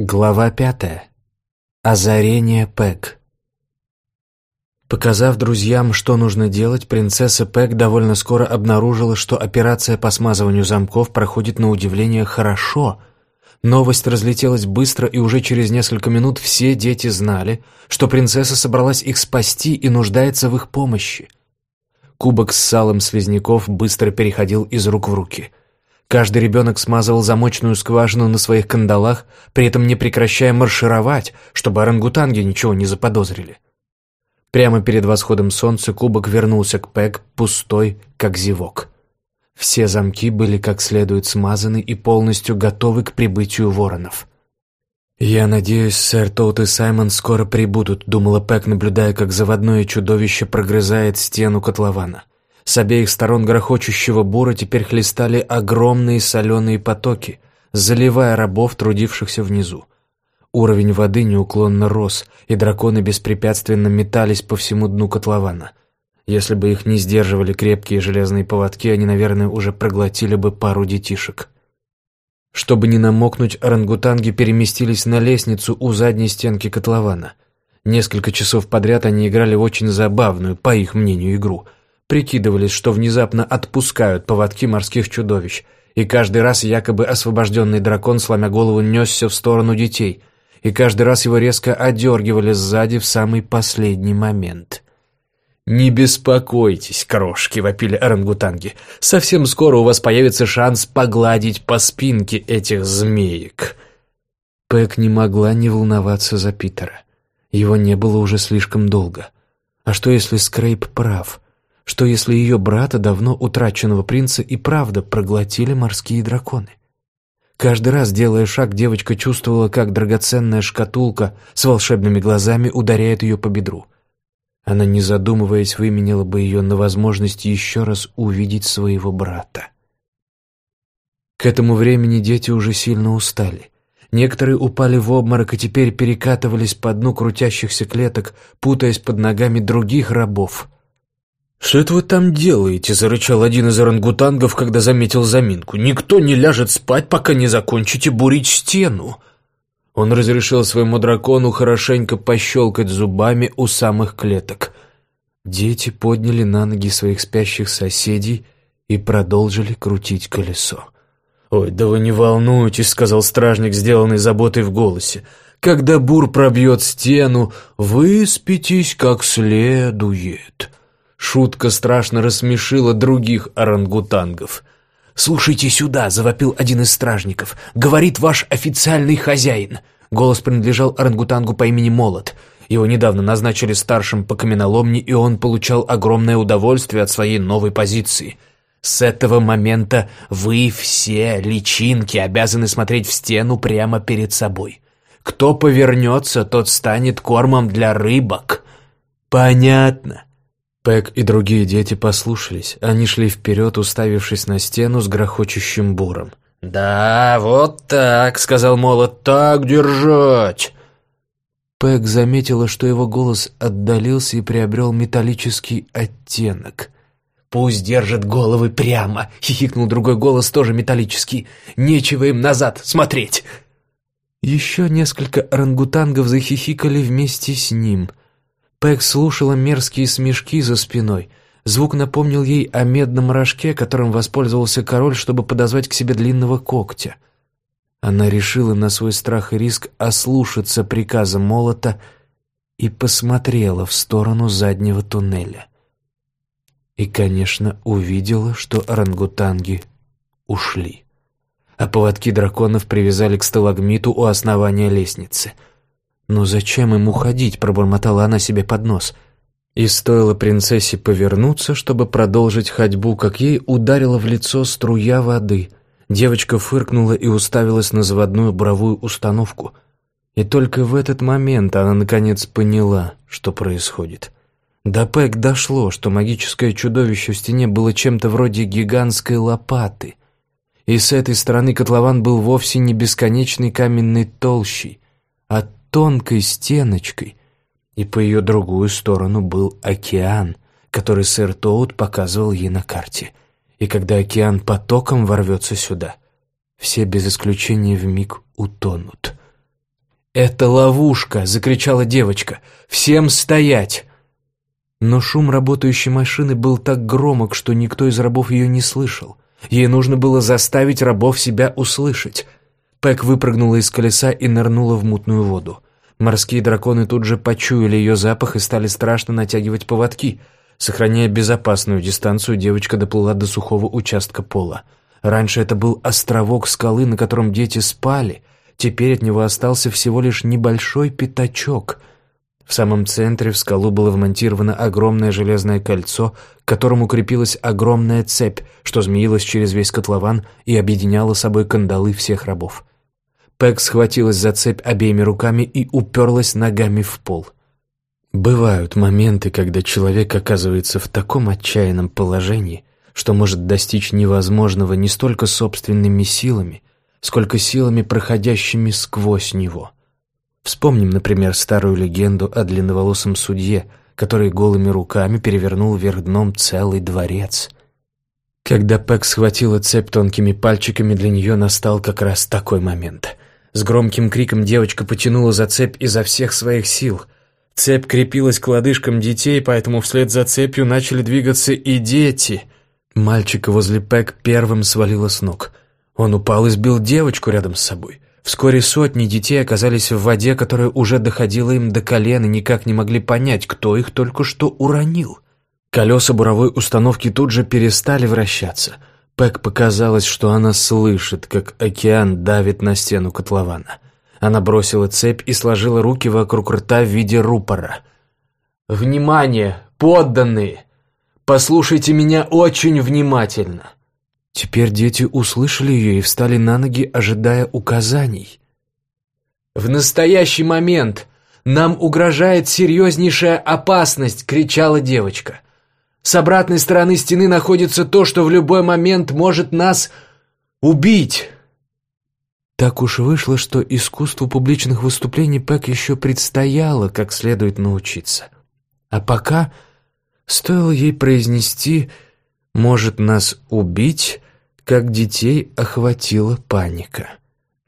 Глава пятая. Озарение Пэк. Показав друзьям, что нужно делать, принцесса Пэк довольно скоро обнаружила, что операция по смазыванию замков проходит на удивление хорошо. Новость разлетелась быстро, и уже через несколько минут все дети знали, что принцесса собралась их спасти и нуждается в их помощи. Кубок с салом слизняков быстро переходил из рук в руки – Каждый ребенок смазывал замочную скважину на своих кандалах, при этом не прекращая маршировать, чтобы орангутанги ничего не заподозрили. Прямо перед восходом солнца кубок вернулся к Пэг, пустой, как зевок. Все замки были как следует смазаны и полностью готовы к прибытию воронов. «Я надеюсь, сэр Тоут и Саймон скоро прибудут», — думала Пэк, наблюдая, как заводное чудовище прогрызает стену котлована. С обеих сторон грохочущего бура теперь хлестали огромные соленые потоки, заливая рабов, трудившихся внизу. Уровень воды неуклонно рос, и драконы беспрепятственно метались по всему дну котлована. Если бы их не сдерживали крепкие железные поводки, они, наверное, уже проглотили бы пару детишек. Чтобы не намокнуть, орангутанги переместились на лестницу у задней стенки котлована. Несколько часов подряд они играли очень забавную, по их мнению, игру — прикидывались, что внезапно отпускают поводки морских чудовищ, и каждый раз якобы освобожденный дракон, сломя голову, несся в сторону детей, и каждый раз его резко одергивали сзади в самый последний момент. «Не беспокойтесь, крошки», — вопили орангутанги. «Совсем скоро у вас появится шанс погладить по спинке этих змеек». Пэк не могла не волноваться за Питера. Его не было уже слишком долго. А что, если Скрейп прав? Что если ее брата, давно утраченного принца, и правда проглотили морские драконы? Каждый раз, делая шаг, девочка чувствовала, как драгоценная шкатулка с волшебными глазами ударяет ее по бедру. Она, не задумываясь, выменила бы ее на возможность еще раз увидеть своего брата. К этому времени дети уже сильно устали. Некоторые упали в обморок и теперь перекатывались по дну крутящихся клеток, путаясь под ногами других рабов. «Что это вы там делаете?» — зарычал один из орангутангов, когда заметил заминку. «Никто не ляжет спать, пока не закончите бурить стену!» Он разрешил своему дракону хорошенько пощелкать зубами у самых клеток. Дети подняли на ноги своих спящих соседей и продолжили крутить колесо. «Ой, да вы не волнуйтесь», — сказал стражник, сделанный заботой в голосе. «Когда бур пробьет стену, выспитесь как следует». Шутка страшно рассмешила других орангутангов. «Слушайте сюда!» — завопил один из стражников. «Говорит ваш официальный хозяин!» Голос принадлежал орангутангу по имени Молот. Его недавно назначили старшим по каменоломне, и он получал огромное удовольствие от своей новой позиции. С этого момента вы все, личинки, обязаны смотреть в стену прямо перед собой. Кто повернется, тот станет кормом для рыбок. Понятно. Пэк и другие дети послушались. Они шли вперед, уставившись на стену с грохочущим буром. «Да, вот так», — сказал Молот, — «так держать». Пэк заметила, что его голос отдалился и приобрел металлический оттенок. «Пусть держат головы прямо», — хихикнул другой голос, тоже металлический. «Нечего им назад смотреть». Еще несколько орангутангов захихикали вместе с ним. Пэк слушала мерзкие смешки за спиной. Звук напомнил ей о медном рожке, которым воспользовался король, чтобы подозвать к себе длинного когтя. Она решила на свой страх и риск ослушаться приказа молота и посмотрела в сторону заднего туннеля. И, конечно, увидела, что орангутанги ушли. А поводки драконов привязали к сталагмиту у основания лестницы — «Но зачем им уходить?» — пробормотала она себе под нос. И стоило принцессе повернуться, чтобы продолжить ходьбу, как ей ударила в лицо струя воды. Девочка фыркнула и уставилась на заводную буровую установку. И только в этот момент она наконец поняла, что происходит. До Пэк дошло, что магическое чудовище в стене было чем-то вроде гигантской лопаты. И с этой стороны котлован был вовсе не бесконечной каменной толщей, а тонкой стеночкой, и по ее другую сторону был океан, который сэр Тоут показывал ей на карте. И когда океан потоком ворвется сюда, все без исключения вмиг утонут. «Это ловушка!» — закричала девочка. «Всем стоять!» Но шум работающей машины был так громок, что никто из рабов ее не слышал. Ей нужно было заставить рабов себя услышать. Пэк выпрыгнула из колеса и нырнула в мутную воду. Морские драконы тут же почуяли ее запах и стали страшно натягивать поводки. Сохраняя безопасную дистанцию, девочка доплыла до сухого участка пола. Раньше это был островок скалы, на котором дети спали. Теперь от него остался всего лишь небольшой пятачок. В самом центре в скалу было вмонтировано огромное железное кольцо, к которому крепилась огромная цепь, что змеилась через весь котлован и объединяла собой кандалы всех рабов. Пэк схватилась за цепь обеими руками и уперлась ногами в пол. Бывают моменты, когда человек оказывается в таком отчаянном положении, что может достичь невозможного не столько собственными силами, сколько силами, проходящими сквозь него. Вспомним, например, старую легенду о длинноволосом судье, который голыми руками перевернул вверх дном целый дворец. Когда Пэк схватила цепь тонкими пальчиками, для нее настал как раз такой момент. С громким криком девочка потянула за цепь изо всех своих сил. Цепь крепилась к лодыжкам детей, поэтому вслед за цепью начали двигаться и дети. Мальчика возле Пэк первым свалило с ног. Он упал и сбил девочку рядом с собой. Вскоре сотни детей оказались в воде, которая уже доходила им до колен и никак не могли понять, кто их только что уронил. Колеса буровой установки тут же перестали вращаться — Пэк показалось, что она слышит, как океан давит на стену котлована. Она бросила цепь и сложила руки вокруг рта в виде рупора. «Внимание, подданные! Послушайте меня очень внимательно!» Теперь дети услышали ее и встали на ноги, ожидая указаний. «В настоящий момент нам угрожает серьезнейшая опасность!» — кричала девочка. С обратной стороны стены находится то, что в любой момент может нас убить. Так уж вышло, что искусству публичных выступлений Пэк еще предстояло как следует научиться. А пока стоило ей произнести «может нас убить», как детей охватила паника.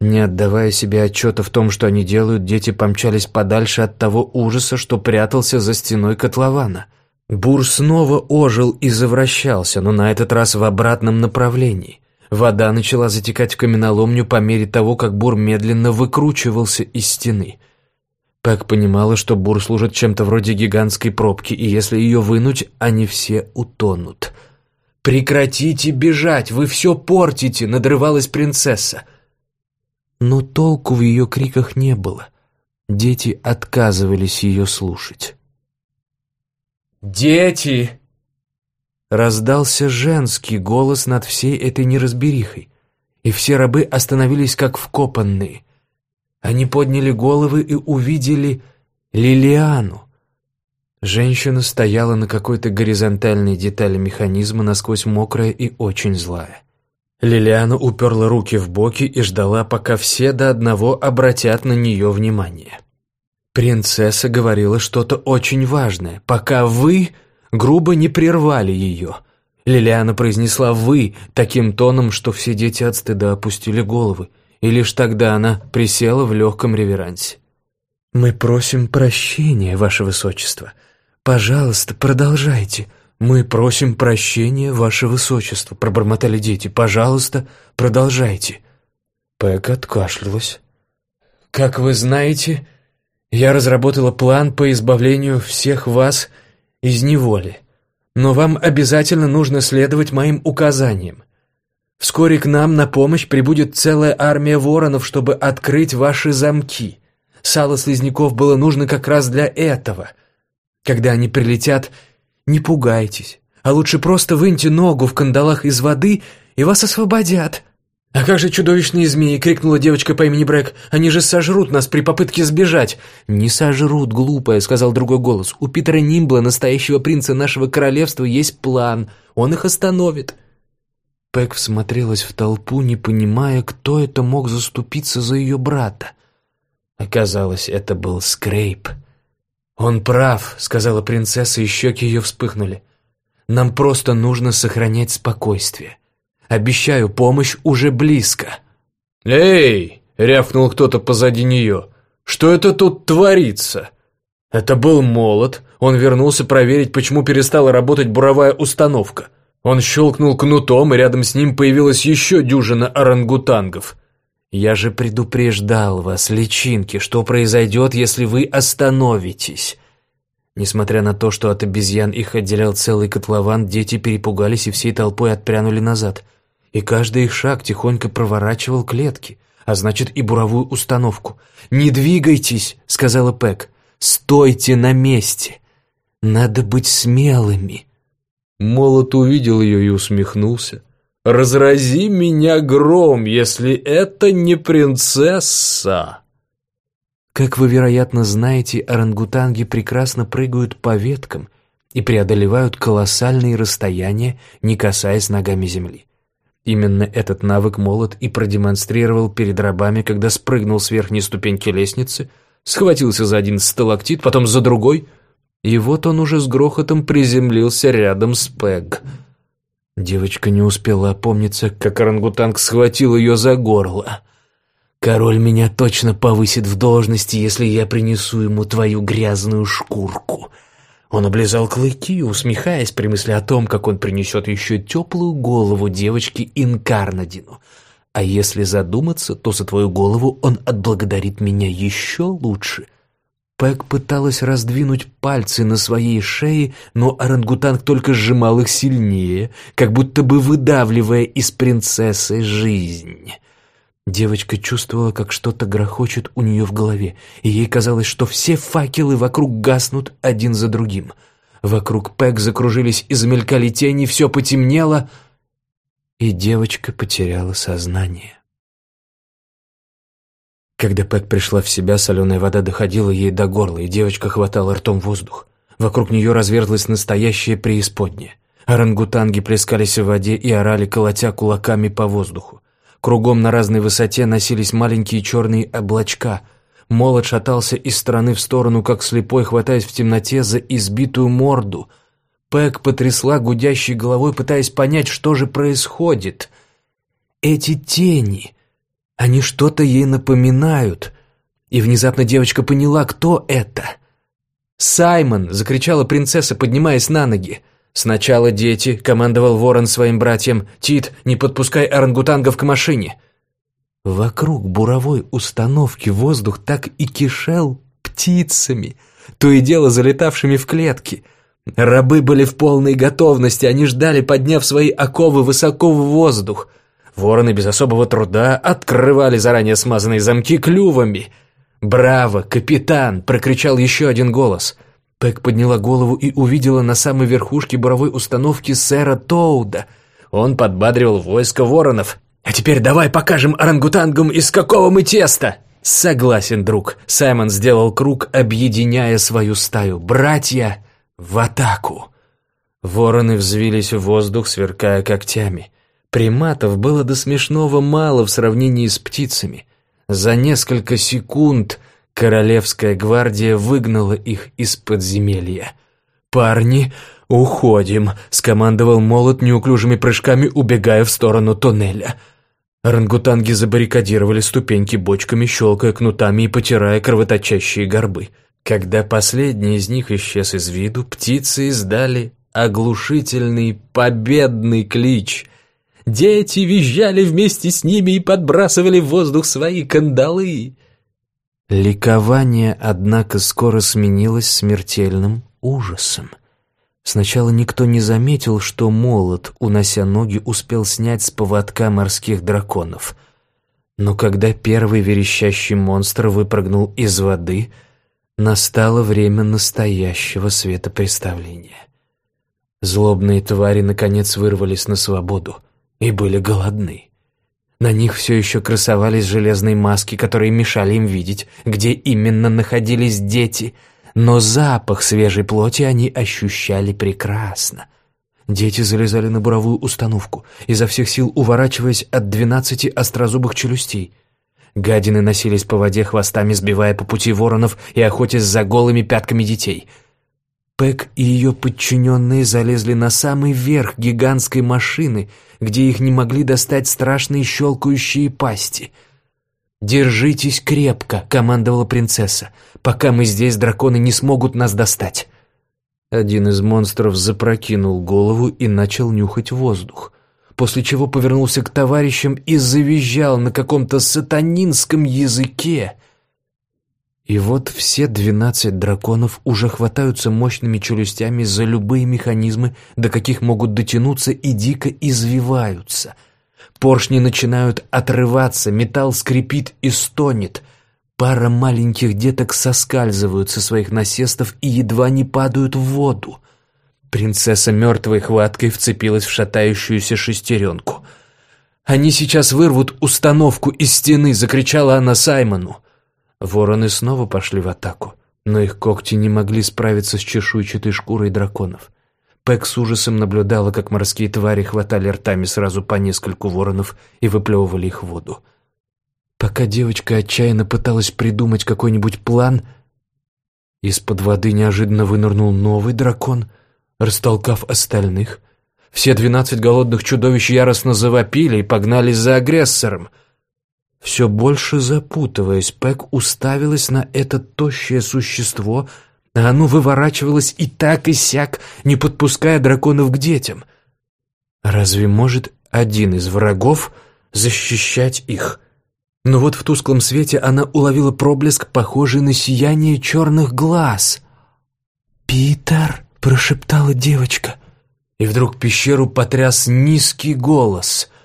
Не отдавая себе отчета в том, что они делают, дети помчались подальше от того ужаса, что прятался за стеной котлована — Бур снова ожил и завращался, но на этот раз в обратном направлении. Вода начала затекать в каменоломню по мере того, как бур медленно выкручивался из стены. Пэк понимала, что бур служит чем-то вроде гигантской пробки, и если ее вынуть, они все утонут. «Прекратите бежать! Вы все портите!» — надрывалась принцесса. Но толку в ее криках не было. Дети отказывались ее слушать. «Дети!» Раздался женский голос над всей этой неразберихой, и все рабы остановились как вкопанные. Они подняли головы и увидели Лилиану. Женщина стояла на какой-то горизонтальной детали механизма, насквозь мокрая и очень злая. Лилиана уперла руки в боки и ждала, пока все до одного обратят на нее внимание. Принцесса говорила что-то очень важное, пока вы грубо не прервали ее. Лилиана произнесла «вы» таким тоном, что все дети от стыда опустили головы, и лишь тогда она присела в легком реверансе. «Мы просим прощения, Ваше Высочество. Пожалуйста, продолжайте. Мы просим прощения, Ваше Высочество», — пробормотали дети. «Пожалуйста, продолжайте». Пэк откашлялась. «Как вы знаете, я разработала план по избавлению всех вас из неволи. Но вам обязательно нужно следовать моим указаниям. Вскоре к нам на помощь прибудет целая армия воронов, чтобы открыть ваши замки. Сало слизняков было нужно как раз для этого. Когда они прилетят, не пугайтесь, а лучше просто выньте ногу в кандалах из воды, и вас освободят. «А как же чудовищные змеи?» — крикнула девочка по имени Брэк. «Они же сожрут нас при попытке сбежать!» «Не сожрут, глупая», — сказал другой голос. «У Питера Нимбла, настоящего принца нашего королевства, есть план. Он их остановит». Пэк всмотрелась в толпу, не понимая, кто это мог заступиться за ее брата. Оказалось, это был Скрейп. «Он прав», — сказала принцесса, и щеки ее вспыхнули. «Нам просто нужно сохранять спокойствие. Обещаю, помощь уже близко». «Эй!» — рявкнул кто-то позади нее. Что это тут творится?» Это был молот. Он вернулся проверить, почему перестала работать буровая установка. Он щелкнул кнутом, и рядом с ним появилась еще дюжина орангутангов. «Я же предупреждал вас, личинки, что произойдет, если вы остановитесь». Несмотря на то, что от обезьян их отделял целый котлован, дети перепугались и всей толпой отпрянули назад. И каждый их шаг тихонько проворачивал клетки, а значит и буровую установку. «Не двигайтесь», — сказала Пэк. «Стойте на месте. Надо быть смелыми». Молот увидел ее и усмехнулся. «Разрази меня гром, если это не принцесса!» Как вы, вероятно, знаете, орангутанги прекрасно прыгают по веткам и преодолевают колоссальные расстояния, не касаясь ногами земли. Именно этот навык молот и продемонстрировал перед рабами, когда спрыгнул с верхней ступеньки лестницы, схватился за один сталактит, потом за другой — и вот он уже с грохотом приземлился рядом с Пэг. Девочка не успела опомниться, как орангутанг схватил ее за горло. «Король меня точно повысит в должности, если я принесу ему твою грязную шкурку». Он облизал клыки, усмехаясь при мысли о том, как он принесет еще теплую голову девочке Инкарнадину. А если задуматься, то за твою голову он отблагодарит меня еще лучше — Пэк пыталась раздвинуть пальцы на своей шее, но орангутанг только сжимал их сильнее, как будто бы выдавливая из принцессы жизнь. Девочка чувствовала, как что-то грохочет у нее в голове, и ей казалось, что все факелы вокруг гаснут один за другим. Вокруг Пэк закружились и замелькали тени, все потемнело, и девочка потеряла сознание. Когда Пэк пришла в себя, соленая вода доходила ей до горла, и девочка хватала ртом воздух. Вокруг нее разверзлась настоящее преисподнее. Орангутанги плескались в воде и орали, колотя кулаками по воздуху. Кругом на разной высоте носились маленькие черные облачка. Молот шатался из стороны в сторону, как слепой, хватаясь в темноте за избитую морду. Пэк потрясла гудящей головой, пытаясь понять, что же происходит. Эти тени... Они что-то ей напоминают. И внезапно девочка поняла, кто это. «Саймон!» — закричала принцесса, поднимаясь на ноги. «Сначала дети», — командовал ворон своим братьям. «Тит, не подпускай орангутангов к машине». Вокруг буровой установки воздух так и кишел птицами, то и дело залетавшими в клетки. Рабы были в полной готовности, они ждали, подняв свои оковы высоко в воздух — Вороны без особого труда открывали заранее смазанные замки клювами. «Браво, капитан!» — прокричал еще один голос. Пэк подняла голову и увидела на самой верхушке буровой установки сэра Тоуда. Он подбадривал войско воронов. «А теперь давай покажем орангутангам, из какого мы теста!» «Согласен, друг». Саймон сделал круг, объединяя свою стаю. «Братья, в атаку!» Вороны взвились в воздух, сверкая когтями. Приматов было до смешного мало в сравнении с птицами. За несколько секунд королевская гвардия выгнала их из подземелья. «Парни, уходим!» — скомандовал молот неуклюжими прыжками, убегая в сторону тоннеля. Рангутанги забаррикадировали ступеньки бочками, щелкая кнутами и потирая кровоточащие горбы. Когда последний из них исчез из виду, птицы издали оглушительный победный клич — Дети визжали вместе с ними и подбрасывали в воздух свои кандалы. Ликование, однако, скоро сменилось смертельным ужасом. Сначала никто не заметил, что молот, унося ноги, успел снять с поводка морских драконов. Но когда первый верещащий монстр выпрыгнул из воды, настало время настоящего светопреставления. Злобные твари наконец вырвались на свободу — и были голодны. На них все еще красовались железные маски, которые мешали им видеть, где именно находились дети, но запах свежей плоти они ощущали прекрасно. Дети залезали на буровую установку, изо всех сил уворачиваясь от двенадцати острозубых челюстей. Гадины носились по воде хвостами, сбивая по пути воронов и охотясь за голыми пятками детей — Пэк и ее подчиненные залезли на самый верх гигантской машины, где их не могли достать страшные щелкающие пасти. «Держитесь крепко», — командовала принцесса. «Пока мы здесь, драконы не смогут нас достать». Один из монстров запрокинул голову и начал нюхать воздух, после чего повернулся к товарищам и завизжал на каком-то сатанинском языке. И вот все двенадцать драконов уже хватаются мощными челюстями за любые механизмы, до каких могут дотянуться, и дико извиваются. Поршни начинают отрываться, металл скрипит и стонет. Пара маленьких деток соскальзывают со своих насестов и едва не падают в воду. Принцесса мертвой хваткой вцепилась в шатающуюся шестеренку. «Они сейчас вырвут установку из стены!» — закричала она Саймону. Вороны снова пошли в атаку, но их когти не могли справиться с чешуйчатой шкурой драконов. Пэк с ужасом наблюдала, как морские твари хватали ртами сразу по нескольку воронов и выплевывали их в воду. Пока девочка отчаянно пыталась придумать какой-нибудь план, из-под воды неожиданно вынырнул новый дракон, растолкав остальных. Все двенадцать голодных чудовищ яростно завопили и погнались за агрессором — все больше запутываясь, Пэк уставилась на это тощее существо, а оно выворачивалось и так и сяк, не подпуская драконов к детям. Разве может один из врагов защищать их? Но вот в тусклом свете она уловила проблеск, похожий на сияние черных глаз. «Питер!» — прошептала девочка. И вдруг пещеру потряс низкий голос —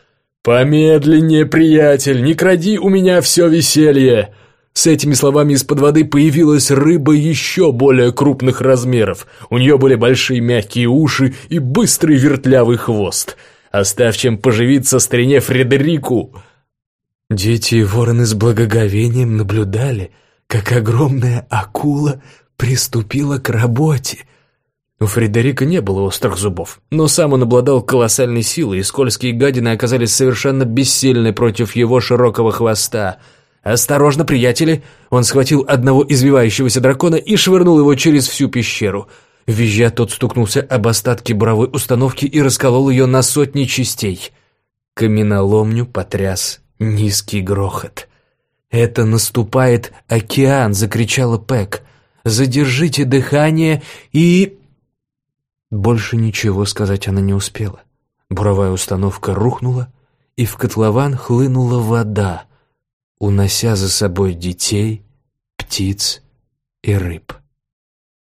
«Помедленнее, приятель, не кради у меня все веселье!» С этими словами из-под воды появилась рыба еще более крупных размеров. У нее были большие мягкие уши и быстрый вертлявый хвост. Оставь чем поживиться старине Фредерику. Дети и вороны с благоговением наблюдали, как огромная акула приступила к работе — у Фредерика не было острых зубов, но сам он обладал колоссальной силой, и скользкие гадины оказались совершенно бессильны против его широкого хвоста. «Осторожно, приятели!» Он схватил одного извивающегося дракона и швырнул его через всю пещеру. Визжа тот стукнулся об остатки буровой установки и расколол ее на сотни частей. Каменоломню потряс низкий грохот. «Это наступает океан!» — закричала Пэк. «Задержите дыхание и...» Больше ничего сказать она не успела. Буровая установка рухнула, и в котлован хлынула вода, унося за собой детей, птиц и рыб.